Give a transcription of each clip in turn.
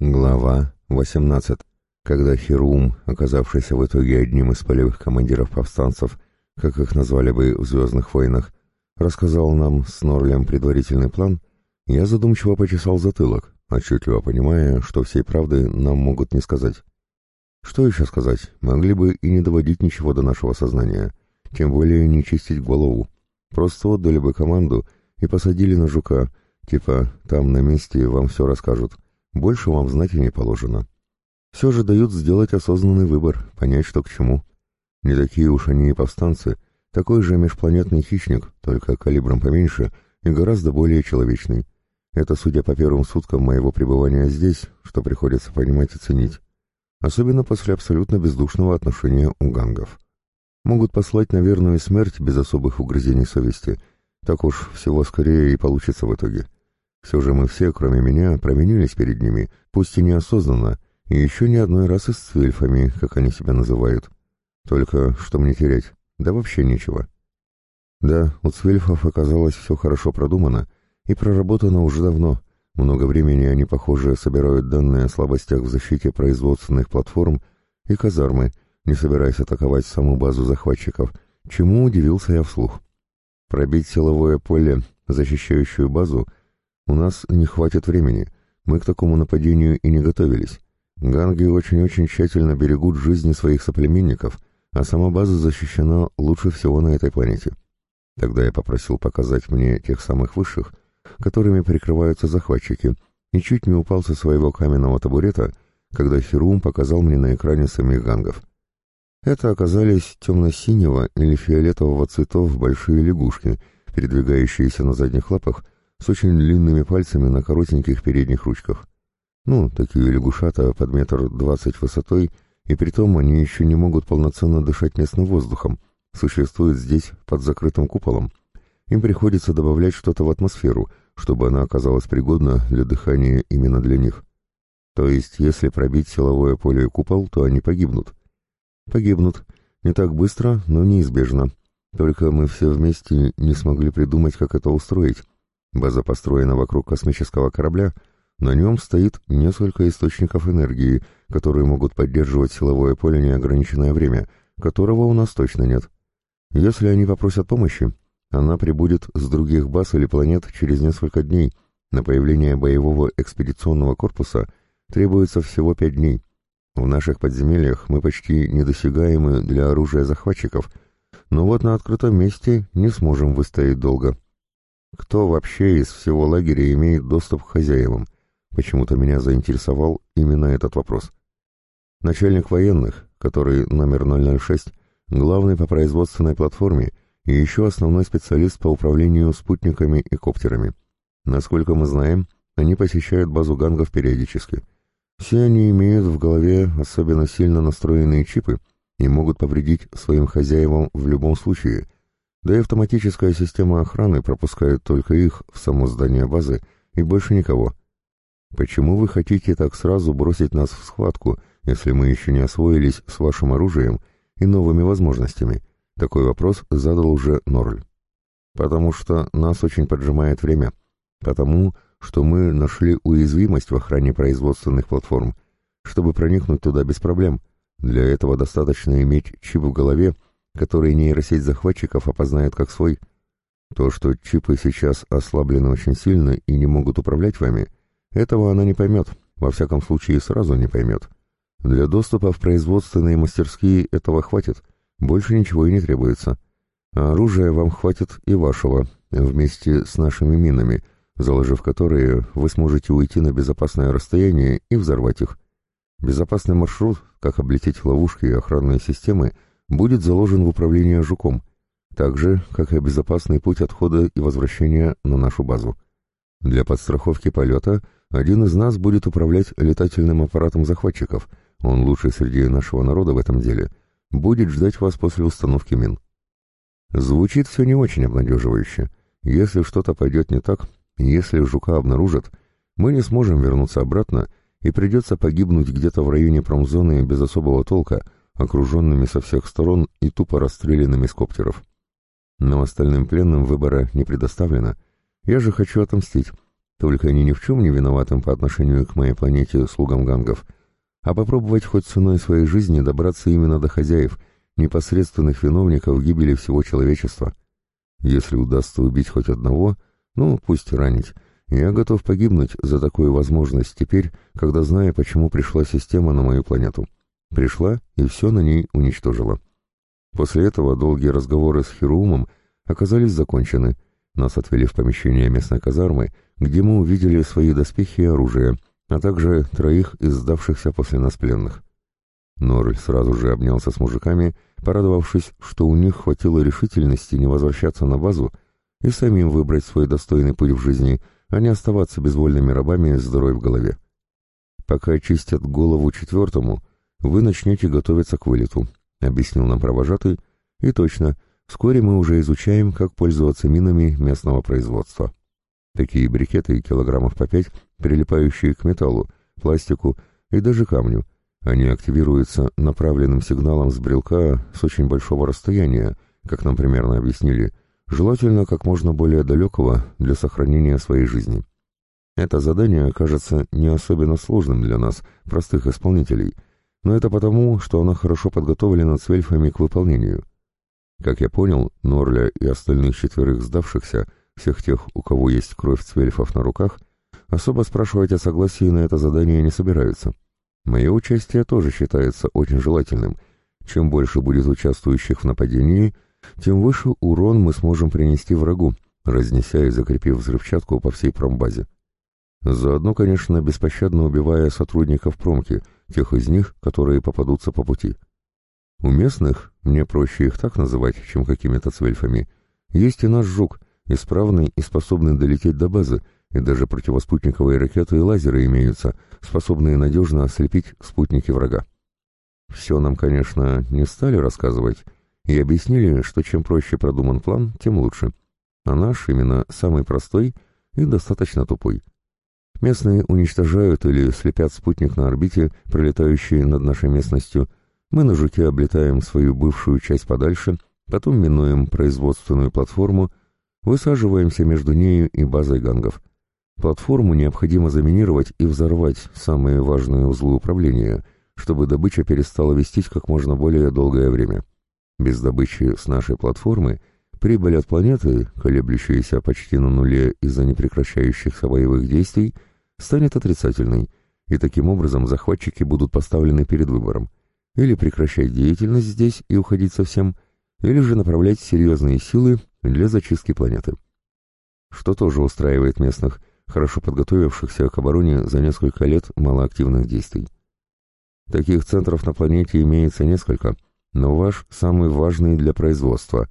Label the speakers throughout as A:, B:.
A: Глава 18. Когда Херум, оказавшийся в итоге одним из полевых командиров повстанцев, как их назвали бы в «Звездных войнах», рассказал нам с Норлем предварительный план, я задумчиво почесал затылок, отчетливо понимая, что всей правды нам могут не сказать. Что еще сказать? Могли бы и не доводить ничего до нашего сознания, тем более не чистить голову. Просто отдали бы команду и посадили на жука, типа «там на месте вам все расскажут». Больше вам знать и не положено. Все же дают сделать осознанный выбор, понять, что к чему. Не такие уж они и повстанцы, такой же межпланетный хищник, только калибром поменьше и гораздо более человечный. Это судя по первым суткам моего пребывания здесь, что приходится понимать и ценить. Особенно после абсолютно бездушного отношения у гангов. Могут послать на верную смерть без особых угрызений совести. Так уж всего скорее и получится в итоге. Все же мы все, кроме меня, променились перед ними, пусть и неосознанно, и еще не одной раз и с цвельфами, как они себя называют. Только что мне терять? Да вообще нечего. Да, у цвельфов оказалось все хорошо продумано и проработано уже давно. Много времени они, похоже, собирают данные о слабостях в защите производственных платформ и казармы, не собираясь атаковать саму базу захватчиков, чему удивился я вслух. Пробить силовое поле, защищающую базу — у нас не хватит времени, мы к такому нападению и не готовились. Ганги очень-очень тщательно берегут жизни своих соплеменников, а сама база защищена лучше всего на этой планете. Тогда я попросил показать мне тех самых высших, которыми прикрываются захватчики, и чуть не упал со своего каменного табурета, когда Херум показал мне на экране самих гангов. Это оказались темно-синего или фиолетового цветов большие лягушки, передвигающиеся на задних лапах с очень длинными пальцами на коротеньких передних ручках. Ну, такие лягушата под метр двадцать высотой, и притом они еще не могут полноценно дышать местным воздухом, существуют здесь под закрытым куполом. Им приходится добавлять что-то в атмосферу, чтобы она оказалась пригодна для дыхания именно для них. То есть, если пробить силовое поле и купол, то они погибнут. Погибнут. Не так быстро, но неизбежно. Только мы все вместе не смогли придумать, как это устроить. База построена вокруг космического корабля, на нем стоит несколько источников энергии, которые могут поддерживать силовое поле неограниченное время, которого у нас точно нет. Если они попросят помощи, она прибудет с других баз или планет через несколько дней. На появление боевого экспедиционного корпуса требуется всего пять дней. В наших подземельях мы почти недосягаемы для оружия захватчиков, но вот на открытом месте не сможем выстоять долго. Кто вообще из всего лагеря имеет доступ к хозяевам? Почему-то меня заинтересовал именно этот вопрос. Начальник военных, который номер 006, главный по производственной платформе и еще основной специалист по управлению спутниками и коптерами. Насколько мы знаем, они посещают базу гангов периодически. Все они имеют в голове особенно сильно настроенные чипы и могут повредить своим хозяевам в любом случае, да и автоматическая система охраны пропускает только их в само здание базы и больше никого. Почему вы хотите так сразу бросить нас в схватку, если мы еще не освоились с вашим оружием и новыми возможностями? Такой вопрос задал уже Норль. Потому что нас очень поджимает время. Потому что мы нашли уязвимость в охране производственных платформ, чтобы проникнуть туда без проблем. Для этого достаточно иметь чип в голове который нейросеть захватчиков опознает как свой. То, что чипы сейчас ослаблены очень сильно и не могут управлять вами, этого она не поймет, во всяком случае сразу не поймет. Для доступа в производственные мастерские этого хватит, больше ничего и не требуется. А оружия вам хватит и вашего, вместе с нашими минами, заложив которые вы сможете уйти на безопасное расстояние и взорвать их. Безопасный маршрут, как облететь ловушки и охранные системы – будет заложен в управление «Жуком», так же, как и безопасный путь отхода и возвращения на нашу базу. Для подстраховки полета один из нас будет управлять летательным аппаратом захватчиков, он лучший среди нашего народа в этом деле, будет ждать вас после установки мин. Звучит все не очень обнадеживающе. Если что-то пойдет не так, если жука обнаружат, мы не сможем вернуться обратно и придется погибнуть где-то в районе промзоны без особого толка, окруженными со всех сторон и тупо расстрелянными с коптеров. Но остальным пленным выбора не предоставлено. Я же хочу отомстить, только они ни в чем не виноватым по отношению к моей планете слугам гангов, а попробовать хоть ценой своей жизни добраться именно до хозяев, непосредственных виновников гибели всего человечества. Если удастся убить хоть одного, ну, пусть ранить, я готов погибнуть за такую возможность теперь, когда знаю, почему пришла система на мою планету. Пришла и все на ней уничтожила. После этого долгие разговоры с Херумом оказались закончены. Нас отвели в помещение местной казармы, где мы увидели свои доспехи и оружие, а также троих из сдавшихся после нас пленных. Норль сразу же обнялся с мужиками, порадовавшись, что у них хватило решительности не возвращаться на базу и самим выбрать свой достойный путь в жизни, а не оставаться безвольными рабами с дырой в голове. Пока чистят голову четвертому, вы начнете готовиться к вылету, объяснил нам провожатый, и точно, вскоре мы уже изучаем, как пользоваться минами местного производства. Такие брикеты, килограммов по пять, прилипающие к металлу, пластику и даже камню. Они активируются направленным сигналом с брелка с очень большого расстояния, как нам примерно объяснили, желательно как можно более далекого для сохранения своей жизни. Это задание кажется не особенно сложным для нас, простых исполнителей, но это потому, что она хорошо подготовлена с эльфами к выполнению. Как я понял, Норля и остальных четверых сдавшихся, всех тех, у кого есть кровь цвельфов на руках, особо спрашивать о согласии на это задание не собираются. Мое участие тоже считается очень желательным. Чем больше будет участвующих в нападении, тем выше урон мы сможем принести врагу, разнеся и закрепив взрывчатку по всей промбазе. Заодно, конечно, беспощадно убивая сотрудников промки, тех из них, которые попадутся по пути. У местных, мне проще их так называть, чем какими-то цвельфами, есть и наш жук, исправный и способный долететь до базы, и даже противоспутниковые ракеты и лазеры имеются, способные надежно ослепить спутники врага. Все нам, конечно, не стали рассказывать, и объяснили, что чем проще продуман план, тем лучше. А наш именно самый простой и достаточно тупой. Местные уничтожают или слепят спутник на орбите, пролетающий над нашей местностью. Мы на жуке облетаем свою бывшую часть подальше, потом минуем производственную платформу, высаживаемся между нею и базой гангов. Платформу необходимо заминировать и взорвать самые важные узлы управления, чтобы добыча перестала вестись как можно более долгое время. Без добычи с нашей платформы прибыль от планеты, колеблющаяся почти на нуле из-за непрекращающихся боевых действий, станет отрицательной, и таким образом захватчики будут поставлены перед выбором или прекращать деятельность здесь и уходить совсем, или же направлять серьезные силы для зачистки планеты. Что тоже устраивает местных, хорошо подготовившихся к обороне за несколько лет малоактивных действий. Таких центров на планете имеется несколько, но ваш самый важный для производства.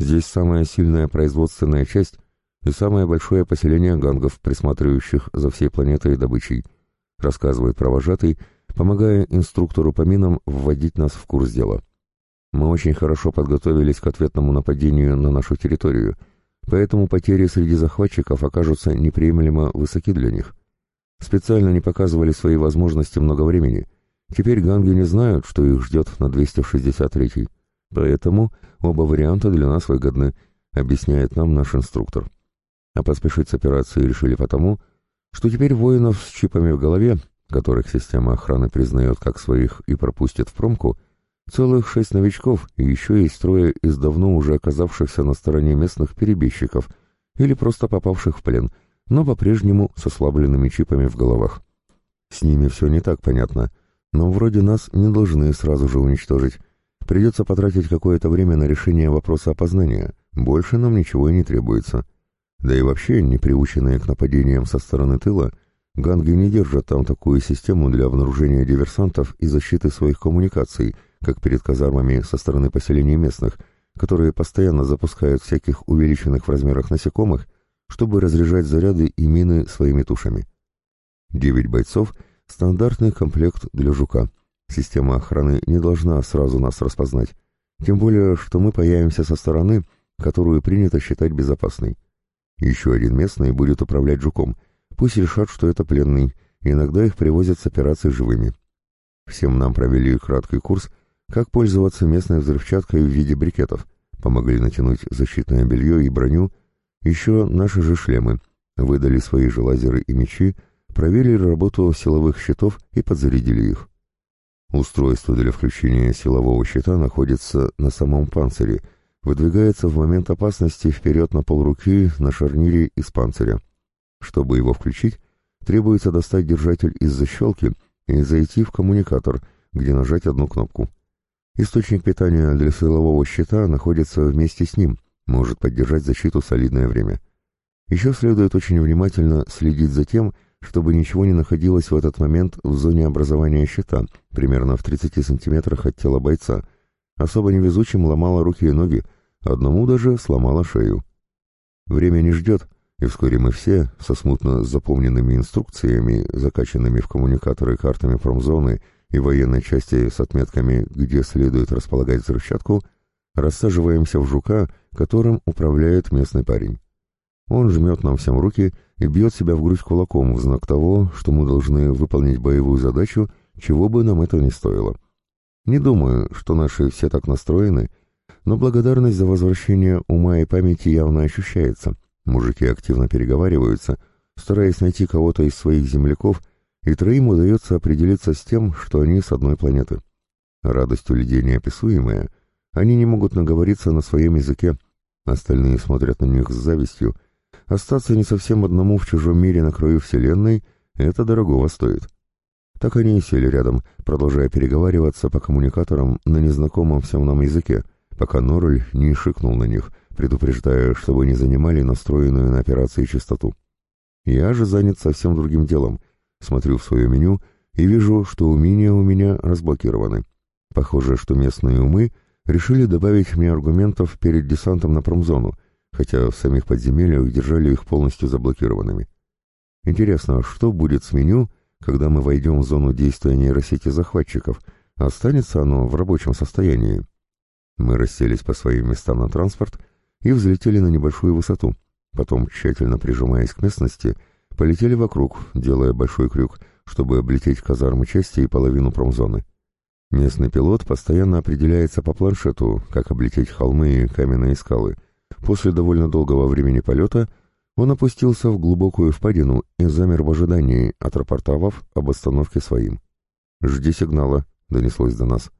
A: Здесь самая сильная производственная часть и самое большое поселение гангов, присматривающих за всей планетой добычей, рассказывает провожатый, помогая инструктору по минам вводить нас в курс дела. Мы очень хорошо подготовились к ответному нападению на нашу территорию, поэтому потери среди захватчиков окажутся неприемлемо высоки для них. Специально не показывали свои возможности много времени. Теперь ганги не знают, что их ждет на 263-й. Поэтому оба варианта для нас выгодны, объясняет нам наш инструктор. А поспешить с операцией решили потому, что теперь воинов с чипами в голове, которых система охраны признает как своих и пропустит в промку, целых шесть новичков и еще есть трое из давно уже оказавшихся на стороне местных перебежчиков или просто попавших в плен, но по-прежнему с ослабленными чипами в головах. С ними все не так понятно, но вроде нас не должны сразу же уничтожить. Придется потратить какое-то время на решение вопроса опознания, больше нам ничего и не требуется. Да и вообще, не к нападениям со стороны тыла, ганги не держат там такую систему для обнаружения диверсантов и защиты своих коммуникаций, как перед казармами со стороны поселений местных, которые постоянно запускают всяких увеличенных в размерах насекомых, чтобы разряжать заряды и мины своими тушами. Девять бойцов — стандартный комплект для жука. Система охраны не должна сразу нас распознать, тем более, что мы появимся со стороны, которую принято считать безопасной. Еще один местный будет управлять жуком. Пусть решат, что это пленный. Иногда их привозят с операцией живыми. Всем нам провели краткий курс, как пользоваться местной взрывчаткой в виде брикетов. Помогли натянуть защитное белье и броню. Еще наши же шлемы. выдали свои же лазеры и мечи, проверили работу силовых щитов и подзарядили их. Устройство для включения силового щита находится на самом панцире, выдвигается в момент опасности вперед на полруки на шарнире из панциря. Чтобы его включить, требуется достать держатель из защелки и зайти в коммуникатор, где нажать одну кнопку. Источник питания для силового щита находится вместе с ним, может поддержать защиту солидное время. Еще следует очень внимательно следить за тем, чтобы ничего не находилось в этот момент в зоне образования щита, примерно в 30 сантиметрах от тела бойца. Особо невезучим ломала руки и ноги, одному даже сломала шею. Время не ждет, и вскоре мы все, со смутно запомненными инструкциями, закачанными в коммуникаторы картами промзоны и военной части с отметками, где следует располагать взрывчатку, рассаживаемся в жука, которым управляет местный парень. Он жмет нам всем руки и бьет себя в грудь кулаком в знак того, что мы должны выполнить боевую задачу, чего бы нам это ни стоило. Не думаю, что наши все так настроены, но благодарность за возвращение ума и памяти явно ощущается. Мужики активно переговариваются, стараясь найти кого-то из своих земляков, и троим удается определиться с тем, что они с одной планеты. Радость у людей неописуемая, они не могут наговориться на своем языке, остальные смотрят на них с завистью — Остаться не совсем одному в чужом мире на краю Вселенной — это дорогого стоит. Так они и сели рядом, продолжая переговариваться по коммуникаторам на незнакомом всем нам языке, пока Норрель не шикнул на них, предупреждая, чтобы не занимали настроенную на операции частоту. Я же занят совсем другим делом. Смотрю в свое меню и вижу, что умения у меня разблокированы. Похоже, что местные умы решили добавить мне аргументов перед десантом на промзону, хотя в самих подземельях держали их полностью заблокированными. Интересно, что будет с меню, когда мы войдем в зону действия нейросети захватчиков? Останется оно в рабочем состоянии? Мы расселись по своим местам на транспорт и взлетели на небольшую высоту. Потом, тщательно прижимаясь к местности, полетели вокруг, делая большой крюк, чтобы облететь казармы части и половину промзоны. Местный пилот постоянно определяется по планшету, как облететь холмы и каменные скалы — После довольно долгого времени полета он опустился в глубокую впадину и замер в ожидании, отрапортовав об остановке своим. «Жди сигнала», — донеслось до нас.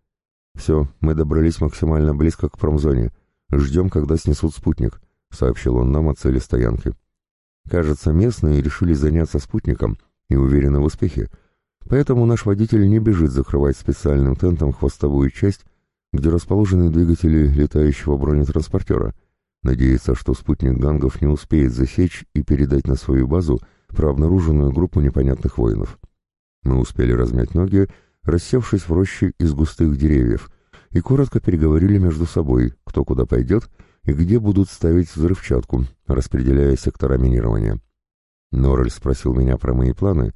A: «Все, мы добрались максимально близко к промзоне. Ждем, когда снесут спутник», — сообщил он нам о цели стоянки. Кажется, местные решили заняться спутником и уверены в успехе, поэтому наш водитель не бежит закрывать специальным тентом хвостовую часть, где расположены двигатели летающего бронетранспортера — Надеется, что спутник гангов не успеет засечь и передать на свою базу про обнаруженную группу непонятных воинов. Мы успели размять ноги, рассевшись в роще из густых деревьев, и коротко переговорили между собой, кто куда пойдет и где будут ставить взрывчатку, распределяя сектора минирования. Норрель спросил меня про мои планы,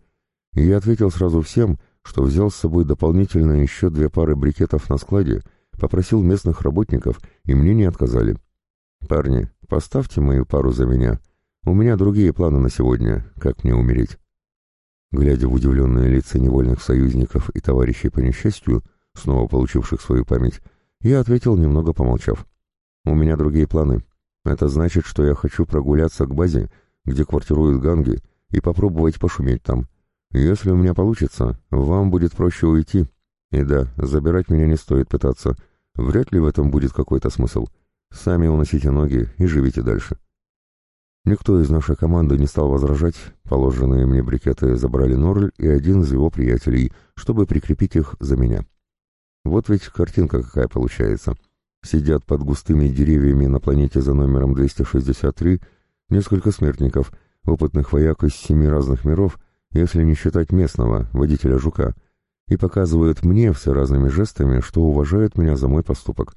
A: и я ответил сразу всем, что взял с собой дополнительно еще две пары брикетов на складе, попросил местных работников, и мне не отказали. «Парни, поставьте мою пару за меня. У меня другие планы на сегодня, как мне умереть». Глядя в удивленные лица невольных союзников и товарищей по несчастью, снова получивших свою память, я ответил, немного помолчав. «У меня другие планы. Это значит, что я хочу прогуляться к базе, где квартируют ганги, и попробовать пошуметь там. Если у меня получится, вам будет проще уйти. И да, забирать меня не стоит пытаться. Вряд ли в этом будет какой-то смысл. Сами уносите ноги и живите дальше. Никто из нашей команды не стал возражать, положенные мне брикеты забрали Норль и один из его приятелей, чтобы прикрепить их за меня. Вот ведь картинка какая получается. Сидят под густыми деревьями на планете за номером 263 несколько смертников, опытных вояк из семи разных миров, если не считать местного, водителя жука, и показывают мне все разными жестами, что уважают меня за мой поступок.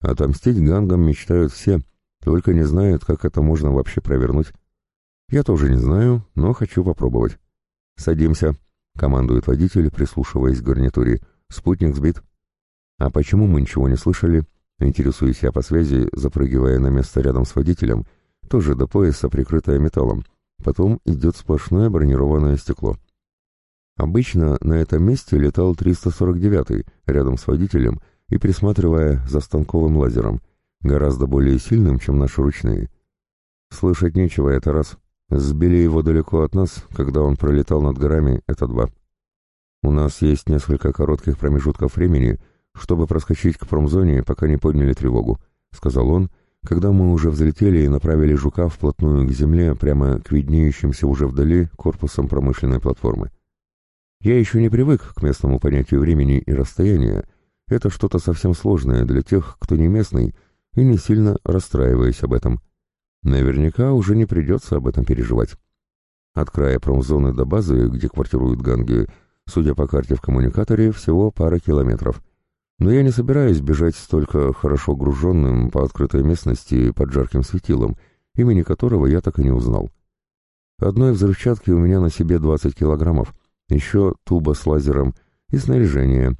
A: Отомстить гангам мечтают все, только не знают, как это можно вообще провернуть. Я тоже не знаю, но хочу попробовать. «Садимся», — командует водитель, прислушиваясь к гарнитуре. «Спутник сбит». «А почему мы ничего не слышали?» Интересуюсь я по связи, запрыгивая на место рядом с водителем, тоже до пояса, прикрытое металлом. Потом идет сплошное бронированное стекло. Обычно на этом месте летал 349-й, рядом с водителем, и присматривая за станковым лазером, гораздо более сильным, чем наши ручные. Слышать нечего, это раз. Сбили его далеко от нас, когда он пролетал над горами, это два. У нас есть несколько коротких промежутков времени, чтобы проскочить к промзоне, пока не подняли тревогу», — сказал он, когда мы уже взлетели и направили жука вплотную к земле, прямо к виднеющимся уже вдали корпусам промышленной платформы. Я еще не привык к местному понятию времени и расстояния. Это что-то совсем сложное для тех, кто не местный, и не сильно расстраиваясь об этом. Наверняка уже не придется об этом переживать. От края промзоны до базы, где квартируют ганги, судя по карте в коммуникаторе, всего пара километров. Но я не собираюсь бежать столько хорошо груженным по открытой местности под жарким светилом, имени которого я так и не узнал. Одной взрывчатки у меня на себе 20 килограммов, еще туба с лазером и снаряжение,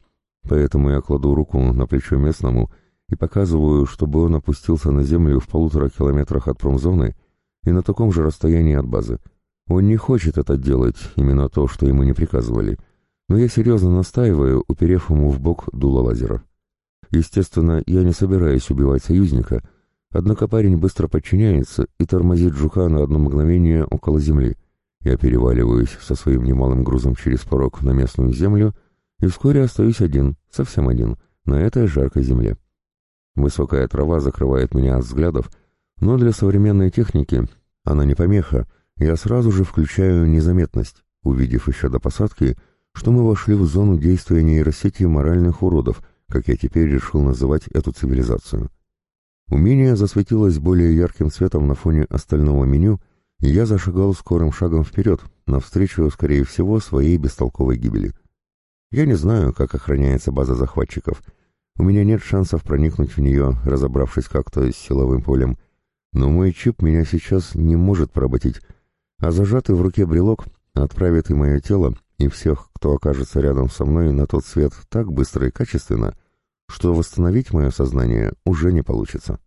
A: поэтому я кладу руку на плечо местному и показываю, чтобы он опустился на землю в полутора километрах от промзоны и на таком же расстоянии от базы. Он не хочет это делать, именно то, что ему не приказывали — но я серьезно настаиваю, уперев ему в бок дуло лазера. Естественно, я не собираюсь убивать союзника, однако парень быстро подчиняется и тормозит жука на одно мгновение около земли. Я переваливаюсь со своим немалым грузом через порог на местную землю и вскоре остаюсь один, совсем один, на этой жаркой земле. Высокая трава закрывает меня от взглядов, но для современной техники она не помеха, я сразу же включаю незаметность, увидев еще до посадки — что мы вошли в зону действия нейросети моральных уродов, как я теперь решил называть эту цивилизацию. Умение засветилось более ярким цветом на фоне остального меню, и я зашагал скорым шагом вперед, навстречу, скорее всего, своей бестолковой гибели. Я не знаю, как охраняется база захватчиков. У меня нет шансов проникнуть в нее, разобравшись как-то с силовым полем, но мой чип меня сейчас не может поработить, а зажатый в руке брелок отправит и мое тело и всех, кто окажется рядом со мной на тот свет так быстро и качественно, что восстановить мое сознание уже не получится.